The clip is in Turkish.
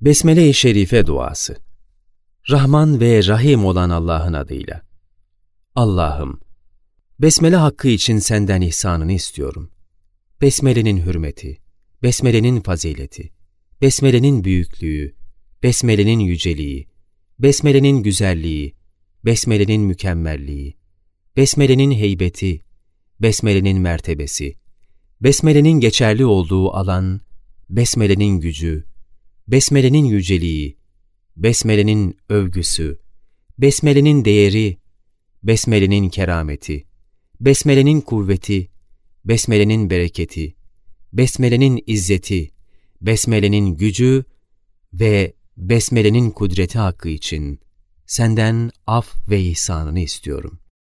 Besmele-i Şerife duası. Rahman ve Rahim olan Allah'ın adıyla. Allah'ım, Besmele hakkı için senden ihsanını istiyorum. Besmele'nin hürmeti, Besmele'nin fazileti, Besmele'nin büyüklüğü, Besmele'nin yüceliği, Besmele'nin güzelliği, Besmele'nin mükemmelliği, Besmele'nin heybeti, Besmele'nin mertebesi, Besmele'nin geçerli olduğu alan, Besmele'nin gücü, Besmele'nin yüceliği, Besmele'nin övgüsü, Besmele'nin değeri, Besmele'nin kerameti, Besmele'nin kuvveti, Besmele'nin bereketi, Besmele'nin izzeti, Besmele'nin gücü ve Besmele'nin kudreti hakkı için senden af ve ihsanını istiyorum.